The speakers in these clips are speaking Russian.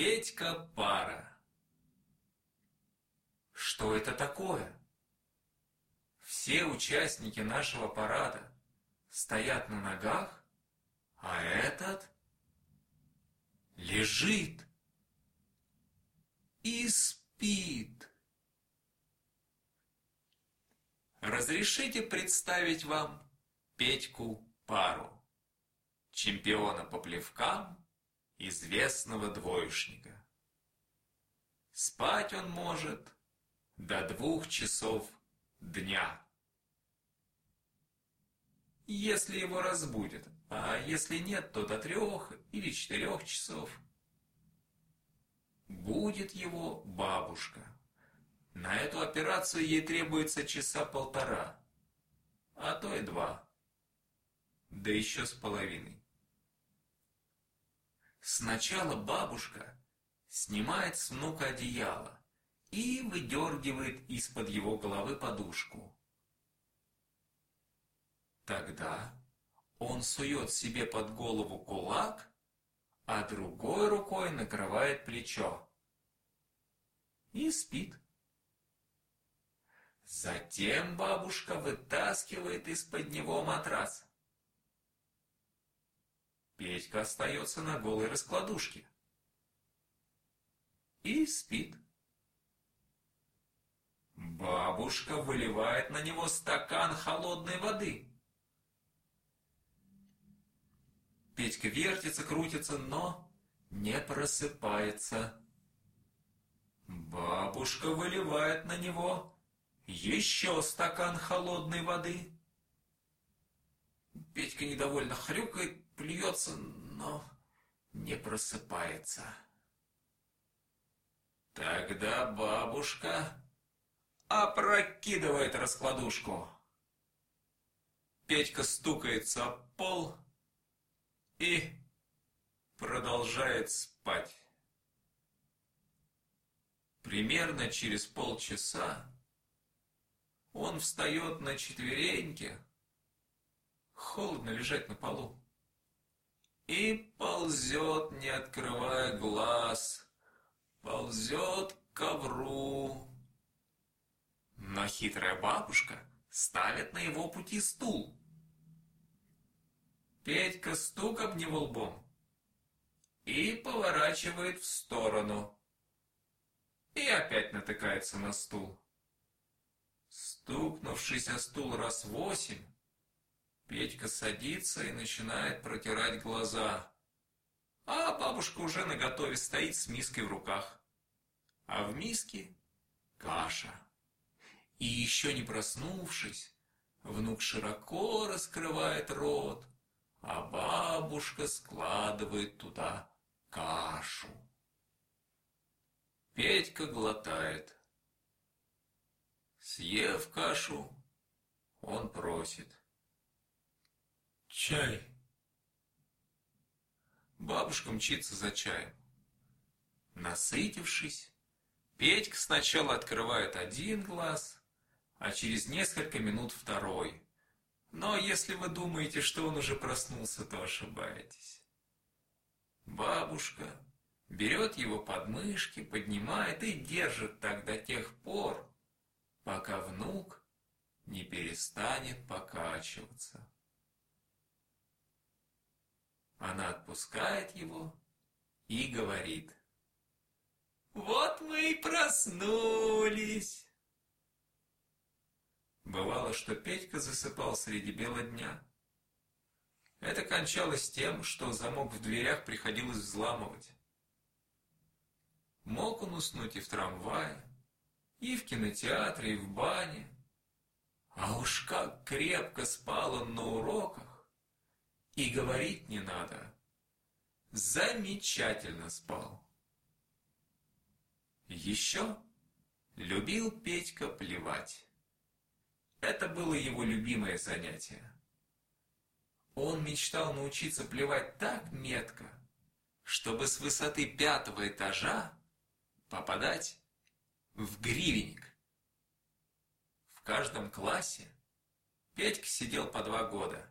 Петька-пара. Что это такое? Все участники нашего парада стоят на ногах, а этот лежит и спит. Разрешите представить вам Петьку Пару, чемпиона по плевкам, известного двоечника. Спать он может до двух часов дня. Если его разбудят, а если нет, то до трех или четырех часов. Будет его бабушка. На эту операцию ей требуется часа полтора, а то и два. Да еще с половиной. Сначала бабушка снимает с внука одеяло и выдергивает из-под его головы подушку. Тогда он сует себе под голову кулак, а другой рукой накрывает плечо и спит. Затем бабушка вытаскивает из-под него матрас. Петька остается на голой раскладушке и спит. Бабушка выливает на него стакан холодной воды. Петька вертится, крутится, но не просыпается. Бабушка выливает на него еще стакан холодной воды. Петька недовольно хрюкает, плюется, но не просыпается. Тогда бабушка опрокидывает раскладушку. Петька стукается об пол и продолжает спать. Примерно через полчаса он встает на четвереньки, холодно лежать на полу, и ползет, не открывая глаз, ползет к ковру. Но хитрая бабушка ставит на его пути стул. Петька стук об него лбом и поворачивает в сторону. И опять натыкается на стул. Стукнувшись о стул раз восемь, Петька садится и начинает протирать глаза. А бабушка уже наготове стоит с миской в руках. А в миске каша. И еще не проснувшись, внук широко раскрывает рот, а бабушка складывает туда кашу. Петька глотает. Съев кашу, он просит. Чай. Бабушка мчится за чаем. Насытившись, Петька сначала открывает один глаз, а через несколько минут второй. Но если вы думаете, что он уже проснулся, то ошибаетесь. Бабушка берет его под мышки, поднимает и держит так до тех пор, пока внук не перестанет покачиваться. Она отпускает его и говорит. «Вот мы и проснулись!» Бывало, что Петька засыпал среди бела дня. Это кончалось тем, что замок в дверях приходилось взламывать. Мог он уснуть и в трамвае, и в кинотеатре, и в бане. А уж как крепко спал он на уроках! И говорить не надо. Замечательно спал. Еще любил Петька плевать. Это было его любимое занятие. Он мечтал научиться плевать так метко, чтобы с высоты пятого этажа попадать в гривенник. В каждом классе Петька сидел по два года.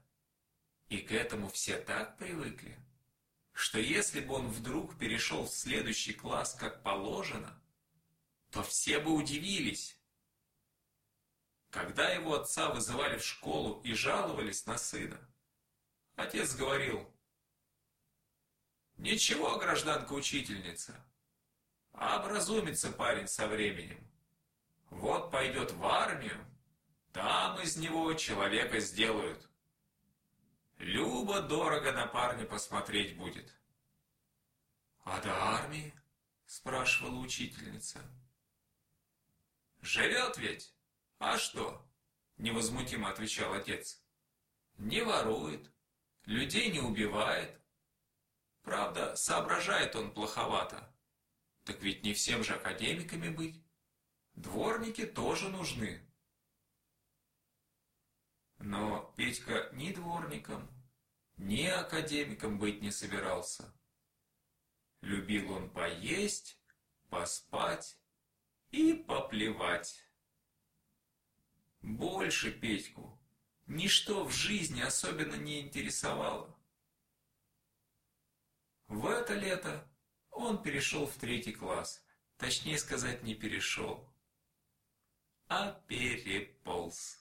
И к этому все так привыкли, что если бы он вдруг перешел в следующий класс как положено, то все бы удивились. Когда его отца вызывали в школу и жаловались на сына, отец говорил, «Ничего, гражданка-учительница, образумится парень со временем. Вот пойдет в армию, там из него человека сделают. Любо дорого на парня посмотреть будет. А до армии? Спрашивала учительница. Живет ведь? А что? Невозмутимо отвечал отец. Не ворует, людей не убивает. Правда, соображает он плоховато. Так ведь не всем же академиками быть. Дворники тоже нужны. Но Петька ни дворником, ни академиком быть не собирался. Любил он поесть, поспать и поплевать. Больше Петьку ничто в жизни особенно не интересовало. В это лето он перешел в третий класс, точнее сказать, не перешел, а переполз.